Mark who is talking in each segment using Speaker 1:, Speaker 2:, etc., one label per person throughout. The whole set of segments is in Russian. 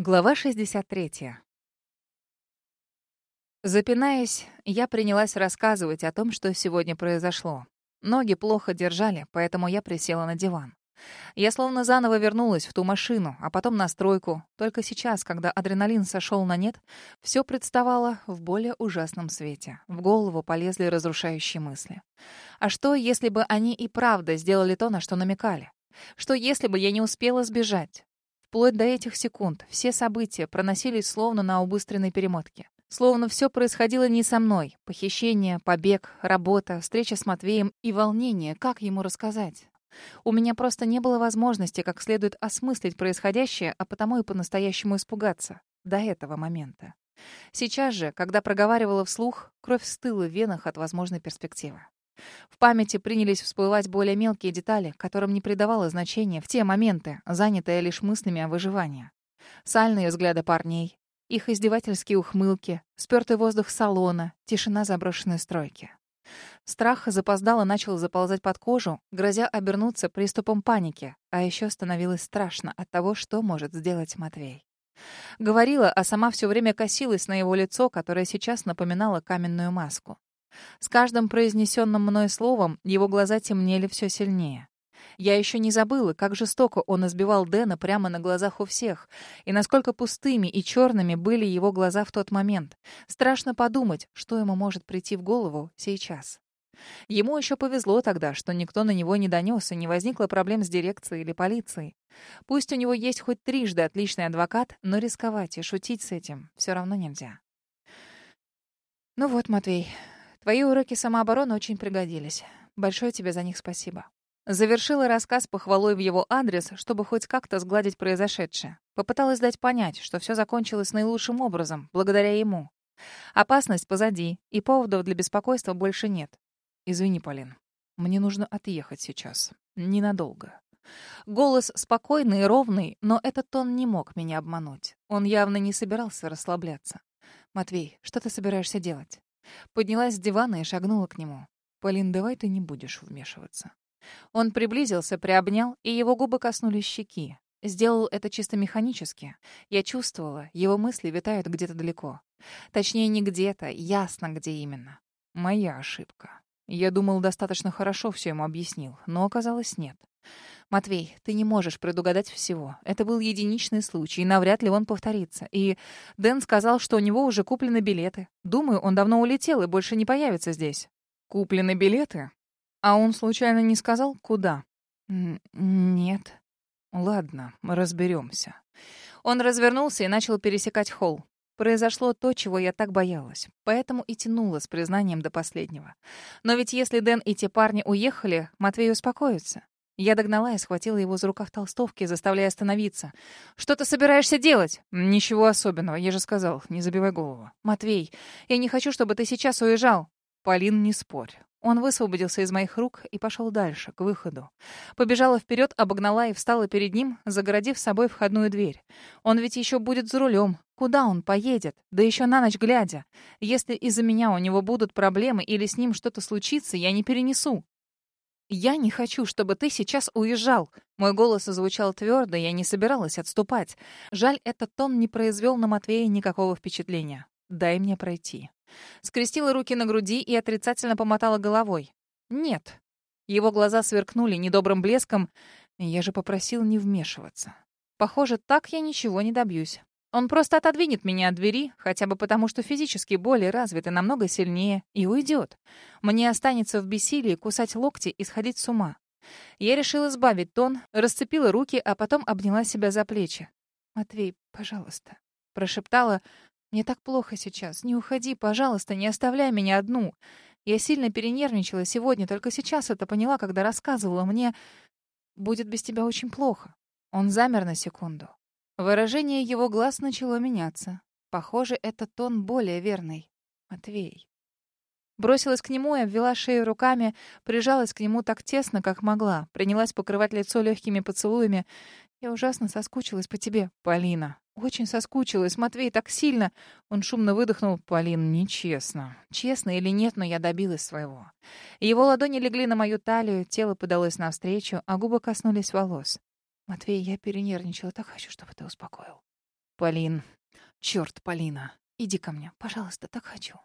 Speaker 1: Глава 63. Запинаясь, я принялась рассказывать о том, что сегодня произошло. Ноги плохо держали, поэтому я присела на диван. Я словно заново вернулась в ту машину, а потом на стройку. Только сейчас, когда адреналин сошел на нет, все представало в более ужасном свете. В голову полезли разрушающие мысли. А что, если бы они и правда сделали то, на что намекали? Что, если бы я не успела сбежать? Вплоть до этих секунд все события проносились словно на убыстренной перемотке. Словно все происходило не со мной. Похищение, побег, работа, встреча с Матвеем и волнение. Как ему рассказать? У меня просто не было возможности как следует осмыслить происходящее, а потому и по-настоящему испугаться. До этого момента. Сейчас же, когда проговаривала вслух, кровь стыла в венах от возможной перспективы. В памяти принялись всплывать более мелкие детали, которым не придавало значения в те моменты, занятые лишь мыслями о выживании. Сальные взгляды парней, их издевательские ухмылки, спёртый воздух салона, тишина заброшенной стройки. Страх запоздало начал заползать под кожу, грозя обернуться приступом паники, а еще становилось страшно от того, что может сделать Матвей. Говорила, а сама все время косилась на его лицо, которое сейчас напоминало каменную маску. С каждым произнесенным мной словом его глаза темнели все сильнее. Я еще не забыла, как жестоко он избивал Дэна прямо на глазах у всех, и насколько пустыми и черными были его глаза в тот момент. Страшно подумать, что ему может прийти в голову сейчас. Ему еще повезло тогда, что никто на него не донес, и не возникло проблем с дирекцией или полицией. Пусть у него есть хоть трижды отличный адвокат, но рисковать и шутить с этим все равно нельзя. «Ну вот, Матвей, Твои уроки самообороны очень пригодились. Большое тебе за них спасибо. Завершила рассказ похвалой в его адрес, чтобы хоть как-то сгладить произошедшее. Попыталась дать понять, что все закончилось наилучшим образом, благодаря ему. Опасность позади, и поводов для беспокойства больше нет. Извини, Полин. Мне нужно отъехать сейчас. Ненадолго. Голос спокойный и ровный, но этот тон не мог меня обмануть. Он явно не собирался расслабляться. «Матвей, что ты собираешься делать?» Поднялась с дивана и шагнула к нему. «Полин, давай ты не будешь вмешиваться». Он приблизился, приобнял, и его губы коснулись щеки. Сделал это чисто механически. Я чувствовала, его мысли витают где-то далеко. Точнее, не где-то, ясно, где именно. Моя ошибка. Я думал, достаточно хорошо все ему объяснил, но оказалось нет. «Матвей, ты не можешь предугадать всего. Это был единичный случай, и навряд ли он повторится. И Дэн сказал, что у него уже куплены билеты. Думаю, он давно улетел и больше не появится здесь». «Куплены билеты? А он случайно не сказал, куда?» «Нет». «Ладно, разберемся». Он развернулся и начал пересекать холл. Произошло то, чего я так боялась, поэтому и тянула с признанием до последнего. Но ведь если Дэн и те парни уехали, Матвей успокоится. Я догнала и схватила его за рукав толстовки, заставляя остановиться. «Что ты собираешься делать?» «Ничего особенного, я же сказал, не забивай голову». «Матвей, я не хочу, чтобы ты сейчас уезжал». «Полин, не спорь». Он высвободился из моих рук и пошел дальше, к выходу. Побежала вперед, обогнала и встала перед ним, загородив собой входную дверь. Он ведь еще будет за рулем. Куда он поедет? Да еще на ночь глядя. Если из-за меня у него будут проблемы или с ним что-то случится, я не перенесу. «Я не хочу, чтобы ты сейчас уезжал». Мой голос звучал твердо, я не собиралась отступать. Жаль, этот тон не произвел на Матвея никакого впечатления. «Дай мне пройти». Скрестила руки на груди и отрицательно помотала головой. «Нет». Его глаза сверкнули недобрым блеском. Я же попросил не вмешиваться. Похоже, так я ничего не добьюсь. Он просто отодвинет меня от двери, хотя бы потому, что физически более развит и намного сильнее, и уйдет. Мне останется в бессилии кусать локти и сходить с ума. Я решила сбавить тон, расцепила руки, а потом обняла себя за плечи. «Матвей, пожалуйста», — прошептала. «Мне так плохо сейчас. Не уходи, пожалуйста, не оставляй меня одну. Я сильно перенервничала сегодня, только сейчас это поняла, когда рассказывала мне. Будет без тебя очень плохо». Он замер на секунду. Выражение его глаз начало меняться. Похоже, этот тон более верный. Матвей. Бросилась к нему и обвела шею руками, прижалась к нему так тесно, как могла, принялась покрывать лицо легкими поцелуями. «Я ужасно соскучилась по тебе, Полина. Очень соскучилась, Матвей, так сильно!» Он шумно выдохнул. «Полин, нечестно. Честно или нет, но я добилась своего». Его ладони легли на мою талию, тело подалось навстречу, а губы коснулись волос. «Матвей, я перенервничала. Так хочу, чтобы ты успокоил». Полин. Черт, Полина. Иди ко мне, пожалуйста, так хочу.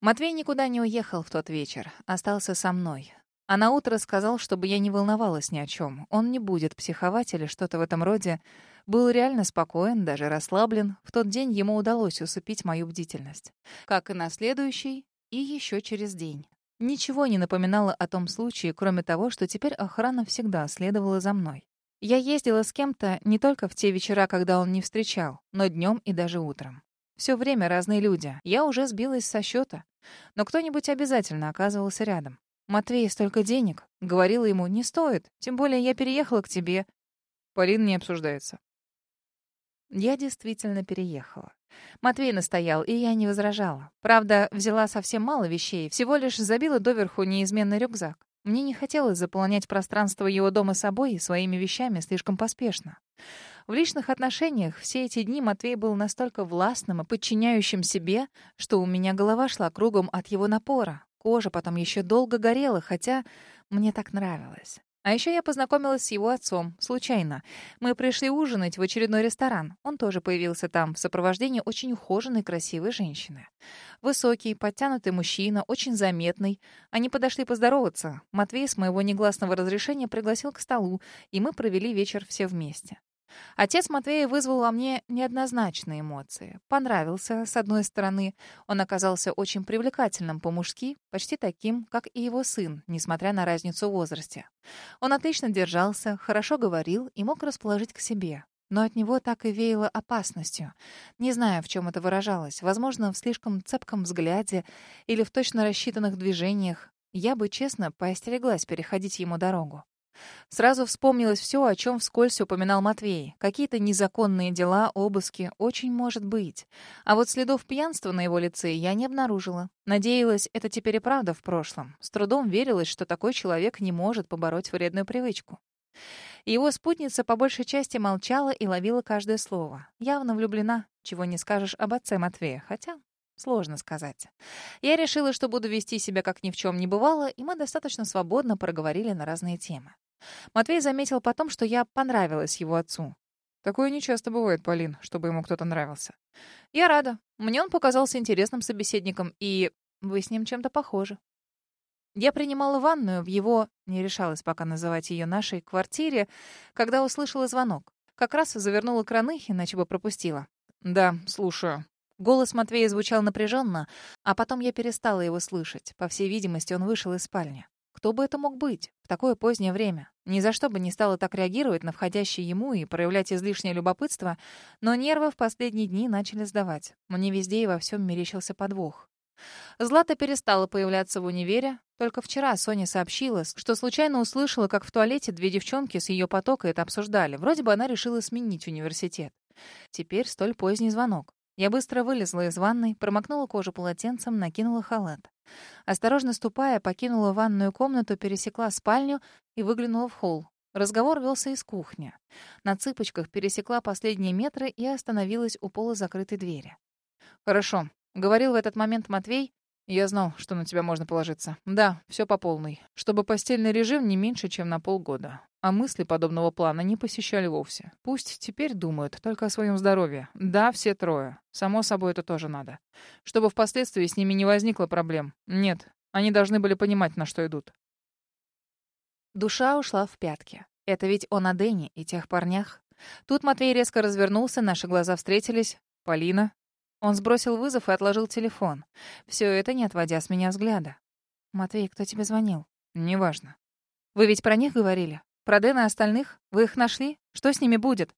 Speaker 1: Матвей никуда не уехал в тот вечер, остался со мной. А на утро сказал, чтобы я не волновалась ни о чем. Он не будет психовать или что-то в этом роде. Был реально спокоен, даже расслаблен. В тот день ему удалось усыпить мою бдительность. Как и на следующий, и еще через день. Ничего не напоминало о том случае, кроме того, что теперь охрана всегда следовала за мной. Я ездила с кем-то не только в те вечера, когда он не встречал, но днем и даже утром. Все время разные люди. Я уже сбилась со счета. Но кто-нибудь обязательно оказывался рядом. «Матвей, столько денег!» Говорила ему, «Не стоит. Тем более я переехала к тебе».
Speaker 2: Полин не обсуждается.
Speaker 1: Я действительно переехала. Матвей настоял, и я не возражала. Правда, взяла совсем мало вещей, всего лишь забила доверху неизменный рюкзак. Мне не хотелось заполнять пространство его дома собой и своими вещами слишком поспешно. В личных отношениях все эти дни Матвей был настолько властным и подчиняющим себе, что у меня голова шла кругом от его напора. Кожа потом еще долго горела, хотя мне так нравилось. А еще я познакомилась с его отцом, случайно. Мы пришли ужинать в очередной ресторан. Он тоже появился там, в сопровождении очень ухоженной, красивой женщины. Высокий, подтянутый мужчина, очень заметный. Они подошли поздороваться. Матвей с моего негласного разрешения пригласил к столу, и мы провели вечер все вместе. Отец Матвея вызвал во мне неоднозначные эмоции. Понравился, с одной стороны. Он оказался очень привлекательным по-мужски, почти таким, как и его сын, несмотря на разницу в возрасте. Он отлично держался, хорошо говорил и мог расположить к себе. Но от него так и веяло опасностью. Не знаю, в чем это выражалось. Возможно, в слишком цепком взгляде или в точно рассчитанных движениях. Я бы, честно, поостереглась переходить ему дорогу. Сразу вспомнилось все, о чем вскользь упоминал Матвей. Какие-то незаконные дела, обыски, очень может быть. А вот следов пьянства на его лице я не обнаружила. Надеялась, это теперь и правда в прошлом. С трудом верилось, что такой человек не может побороть вредную привычку. Его спутница по большей части молчала и ловила каждое слово. Явно влюблена, чего не скажешь об отце Матвея, хотя Сложно сказать. Я решила, что буду вести себя как ни в чем не бывало, и мы достаточно свободно проговорили на разные темы. Матвей заметил потом, что я понравилась его отцу.
Speaker 2: Такое не часто бывает, Полин, чтобы ему кто-то нравился.
Speaker 1: Я рада. Мне он показался интересным собеседником, и вы с ним чем-то похожи. Я принимала ванную в его, не решалась пока называть ее нашей, квартире, когда услышала звонок. Как раз завернула краны, иначе бы пропустила.
Speaker 2: «Да, слушаю».
Speaker 1: Голос Матвея звучал напряженно, а потом я перестала его слышать. По всей видимости, он вышел из спальни. Кто бы это мог быть в такое позднее время? Ни за что бы не стала так реагировать на входящий ему и проявлять излишнее любопытство, но нервы в последние дни начали сдавать. Мне везде и во всем мерещился подвох. Злата перестала появляться в универе. Только вчера Соня сообщила, что случайно услышала, как в туалете две девчонки с ее потока это обсуждали. Вроде бы она решила сменить университет. Теперь столь поздний звонок. Я быстро вылезла из ванной, промокнула кожу полотенцем, накинула халат. Осторожно ступая, покинула ванную комнату, пересекла спальню и выглянула в холл. Разговор велся из кухни. На цыпочках пересекла последние метры и остановилась у полузакрытой двери.
Speaker 2: «Хорошо», — говорил в этот момент Матвей, я знал, что на тебя можно положиться. Да, все по полной. Чтобы постельный режим не меньше, чем на полгода. А мысли подобного плана не посещали вовсе. Пусть теперь думают только о своем здоровье. Да, все трое. Само собой, это тоже надо. Чтобы впоследствии с ними не возникло проблем. Нет, они должны были понимать, на что идут.
Speaker 1: Душа ушла в пятки. Это ведь он о Дэне и тех парнях. Тут Матвей резко развернулся, наши глаза встретились. «Полина?» Он сбросил вызов и отложил телефон. Все это не отводя с меня взгляда. «Матвей, кто тебе звонил?»
Speaker 2: «Неважно».
Speaker 1: «Вы ведь про них говорили? Про Дэна и остальных? Вы их нашли? Что с ними будет?»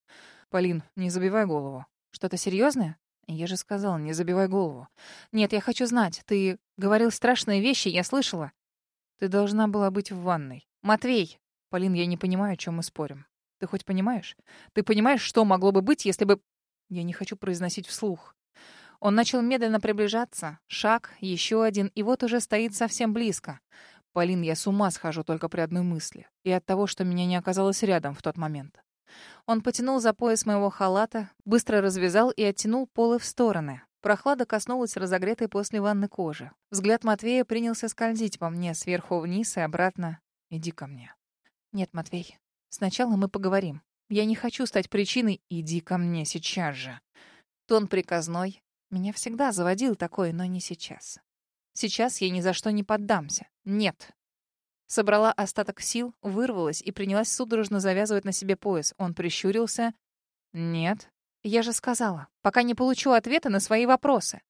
Speaker 2: «Полин, не забивай голову».
Speaker 1: «Что-то серьезное? Я же сказал, не забивай голову. Нет, я хочу знать. Ты говорил страшные вещи, я слышала.
Speaker 2: Ты должна была быть в ванной.
Speaker 1: Матвей!
Speaker 2: Полин, я не понимаю, о чем мы спорим. Ты хоть понимаешь? Ты понимаешь, что могло бы быть, если бы... Я не хочу произносить вслух.
Speaker 1: Он начал медленно приближаться. Шаг, еще один, и вот уже стоит совсем близко.
Speaker 2: Полин, я с ума схожу только при одной мысли. И от того, что меня не оказалось рядом в тот момент.
Speaker 1: Он потянул за пояс моего халата, быстро развязал и оттянул полы в стороны. Прохлада коснулась разогретой после ванны кожи. Взгляд Матвея принялся скользить по мне сверху вниз и обратно. «Иди ко мне». «Нет, Матвей, сначала мы поговорим. Я не хочу стать причиной «иди ко мне сейчас же». Тон приказной. Меня всегда заводил такой, но не сейчас. Сейчас я ни за что не поддамся. Нет. Собрала остаток сил, вырвалась и принялась судорожно завязывать на себе пояс. Он прищурился. «Нет. Я же сказала, пока не получу ответа на свои вопросы».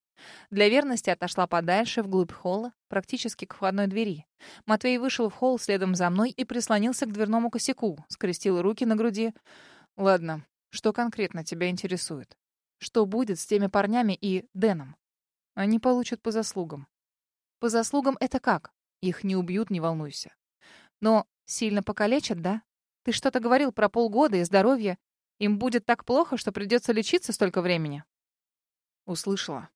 Speaker 1: Для верности отошла подальше, вглубь холла, практически к входной двери. Матвей вышел в холл следом за мной и прислонился к дверному косяку, скрестил руки на груди. «Ладно, что конкретно тебя интересует? Что будет с теми парнями и Дэном? Они получат по заслугам. По заслугам это как? Их не убьют, не волнуйся. Но сильно покалечат, да? Ты что-то говорил про полгода и здоровье. Им будет так плохо, что придется лечиться столько времени. Услышала.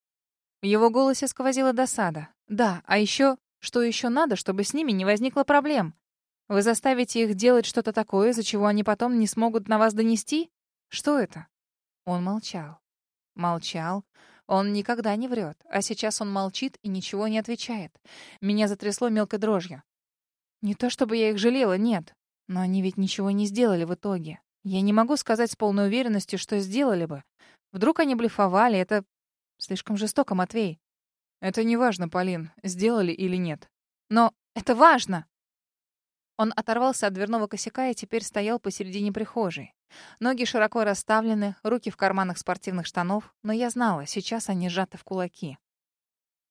Speaker 1: В его голосе сквозила досада. Да, а еще, что еще надо, чтобы с ними не возникло проблем? Вы заставите их делать что-то такое, из-за чего они потом не смогут на вас донести? Что это? Он молчал. Молчал, он никогда не врет, а сейчас он молчит и ничего не отвечает. Меня затрясло мелкой дрожью. Не то чтобы я их жалела, нет. Но они ведь ничего не сделали в итоге. Я не могу сказать с полной уверенностью, что сделали бы. Вдруг они блефовали, это слишком жестоко, Матвей. Это не важно, Полин, сделали или нет. Но это важно. Он оторвался от дверного косяка и теперь стоял посередине прихожей. Ноги широко расставлены, руки в карманах спортивных штанов, но я знала, сейчас они сжаты в кулаки.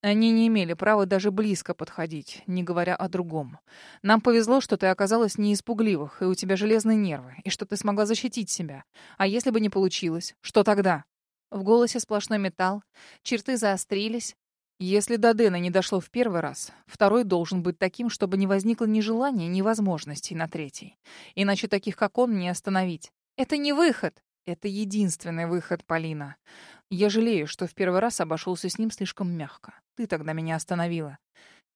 Speaker 1: Они не имели права даже близко подходить, не говоря о другом. Нам повезло, что ты оказалась не из пугливых, и у тебя железные нервы, и что ты смогла защитить себя. А если бы не получилось, что тогда? В голосе сплошной металл, черты заострились. Если до Дэна не дошло в первый раз, второй должен быть таким, чтобы не возникло ни желания, ни возможностей на третий. Иначе таких, как он, не остановить. Это не выход. Это единственный выход, Полина. Я жалею, что в первый раз обошелся с ним слишком мягко. Ты тогда меня остановила.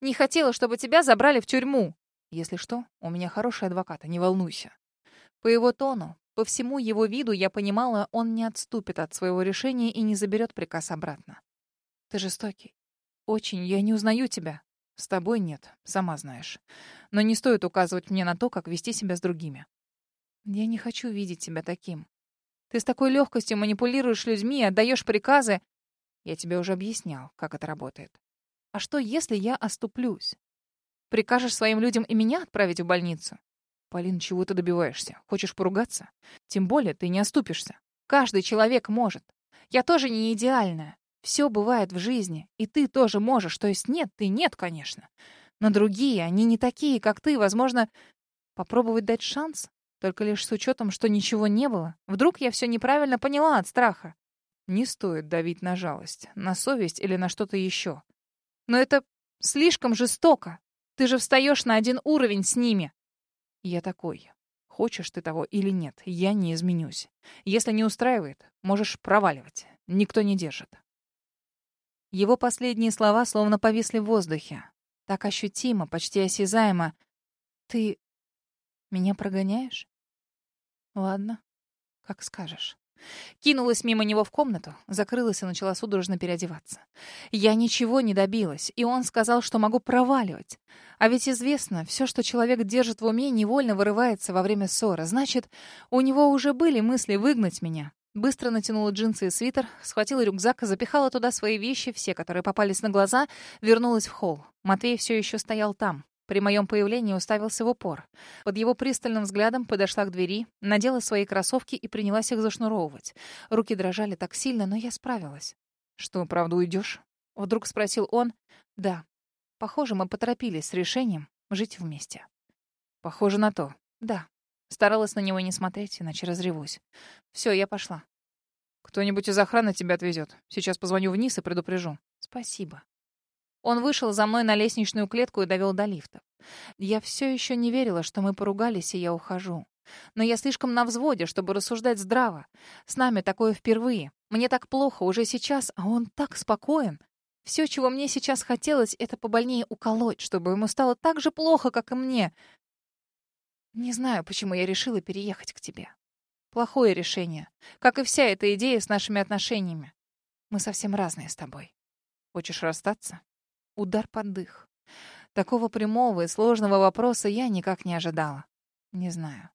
Speaker 1: Не хотела, чтобы тебя забрали в тюрьму. Если что, у меня хороший адвокат, не волнуйся. По его тону, по всему его виду я понимала, он не отступит от своего решения и не заберет приказ обратно. Ты жестокий. Очень. Я не узнаю тебя. С тобой нет, сама знаешь. Но не стоит указывать мне на то, как вести себя с другими. Я не хочу видеть тебя таким. Ты с такой легкостью манипулируешь людьми, отдаешь приказы. Я тебе уже объяснял, как это работает. А что, если я оступлюсь? Прикажешь своим людям и меня отправить в больницу? Полин, чего ты добиваешься? Хочешь поругаться? Тем более ты не оступишься. Каждый человек может. Я тоже не идеальная. Все бывает в жизни, и ты тоже можешь. То есть нет, ты нет, конечно. Но другие, они не такие, как ты. Возможно, попробовать дать шанс? Только лишь с учетом, что ничего не было. Вдруг я все неправильно поняла от страха. Не стоит давить на жалость, на совесть или на что-то еще. Но это слишком жестоко. Ты же встаешь на один уровень с ними. Я такой. Хочешь ты того или нет, я не изменюсь. Если не устраивает, можешь проваливать. Никто не держит. Его последние слова словно повисли в воздухе. Так ощутимо, почти осязаемо. Ты меня прогоняешь? Ладно, как скажешь. Кинулась мимо него в комнату, закрылась и начала судорожно переодеваться. Я ничего не добилась, и он сказал, что могу проваливать. А ведь известно, все, что человек держит в уме, невольно вырывается во время ссоры. Значит, у него уже были мысли выгнать меня. Быстро натянула джинсы и свитер, схватила рюкзак, запихала туда свои вещи, все, которые попались на глаза, вернулась в холл. Матвей все еще стоял там, при моем появлении уставился в упор. Под его пристальным взглядом подошла к двери, надела свои кроссовки и принялась их зашнуровывать. Руки дрожали так сильно, но я справилась. «Что, правда уйдешь?» — вдруг спросил он. «Да. Похоже, мы поторопились с решением жить вместе». «Похоже на то». «Да». Старалась на него не смотреть, иначе разревусь. «Все, я пошла». «Кто-нибудь из охраны тебя отвезет. Сейчас позвоню вниз и предупрежу». «Спасибо». Он вышел за мной на лестничную клетку и довел до лифта. Я все еще не верила, что мы поругались, и я ухожу. Но я слишком на взводе, чтобы рассуждать здраво. С нами такое впервые. Мне так плохо уже сейчас, а он так спокоен. Все, чего мне сейчас хотелось, это побольнее уколоть, чтобы ему стало так же плохо, как и мне. Не знаю, почему я решила переехать к тебе. Плохое решение. Как и вся эта идея с нашими отношениями. Мы совсем разные с тобой. Хочешь расстаться? Удар под дых. Такого прямого и сложного вопроса я никак не ожидала. Не знаю.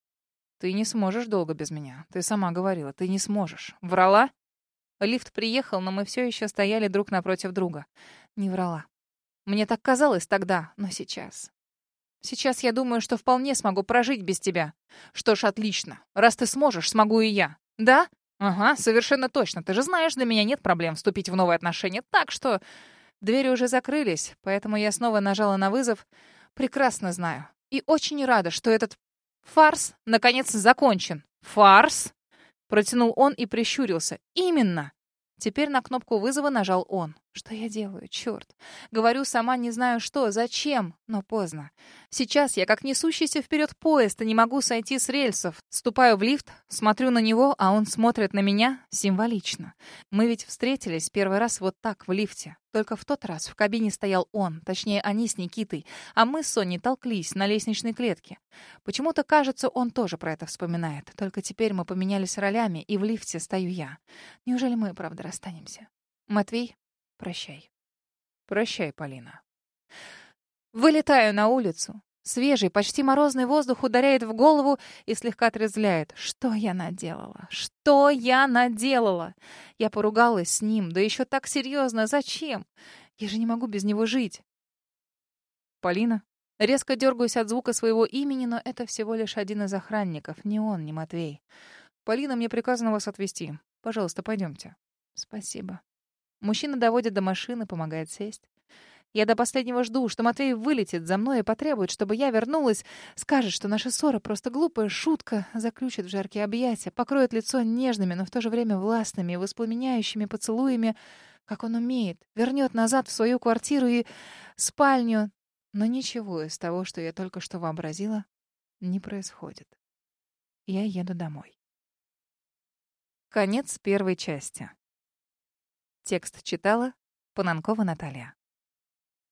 Speaker 2: Ты не сможешь долго без меня. Ты сама говорила, ты не сможешь. Врала? Лифт приехал, но мы все еще стояли друг напротив друга. Не врала. Мне так казалось тогда, но сейчас. Сейчас я думаю, что вполне смогу прожить без тебя. Что ж, отлично. Раз ты сможешь, смогу и я. Да? Ага, совершенно точно. Ты же знаешь, для меня нет проблем вступить в новые отношения. Так что... Двери уже закрылись, поэтому я снова нажала на вызов. Прекрасно знаю. И очень рада, что этот фарс наконец закончен. Фарс? Протянул он и прищурился. Именно. Теперь на кнопку вызова нажал он. Что я делаю? Черт. Говорю, сама не знаю что, зачем, но поздно. Сейчас я как несущийся вперед поезд и не могу сойти с рельсов. Ступаю в лифт, смотрю на него, а он смотрит на меня символично. Мы ведь встретились первый раз вот так в лифте. Только в тот раз в кабине стоял он, точнее, они с Никитой, а мы с Соней толклись на лестничной клетке. Почему-то кажется, он тоже про это вспоминает. Только теперь мы поменялись ролями, и в лифте стою я. Неужели мы, правда, расстанемся? Матвей, Прощай. Прощай, Полина. Вылетаю на улицу. Свежий, почти морозный воздух ударяет в голову и слегка трезвляет. Что я наделала? Что я наделала? Я поругалась с ним, да еще так серьезно. Зачем? Я же не могу без него жить. Полина. Резко дергаюсь от звука своего имени, но это всего лишь один из охранников. Ни он, ни Матвей. Полина, мне приказано вас отвезти. Пожалуйста, пойдемте. Спасибо. Мужчина доводит до машины, помогает сесть. Я до последнего жду, что Матвей вылетит за мной и потребует, чтобы я вернулась, скажет, что наша ссора просто глупая шутка, заключит в жаркие объятия, покроет лицо нежными, но в то же время властными и воспламеняющими поцелуями, как он умеет, вернет назад в свою квартиру и спальню. Но ничего из того, что я только что вообразила, не происходит. Я еду домой. Конец первой части. Текст читала Пананкова Наталья.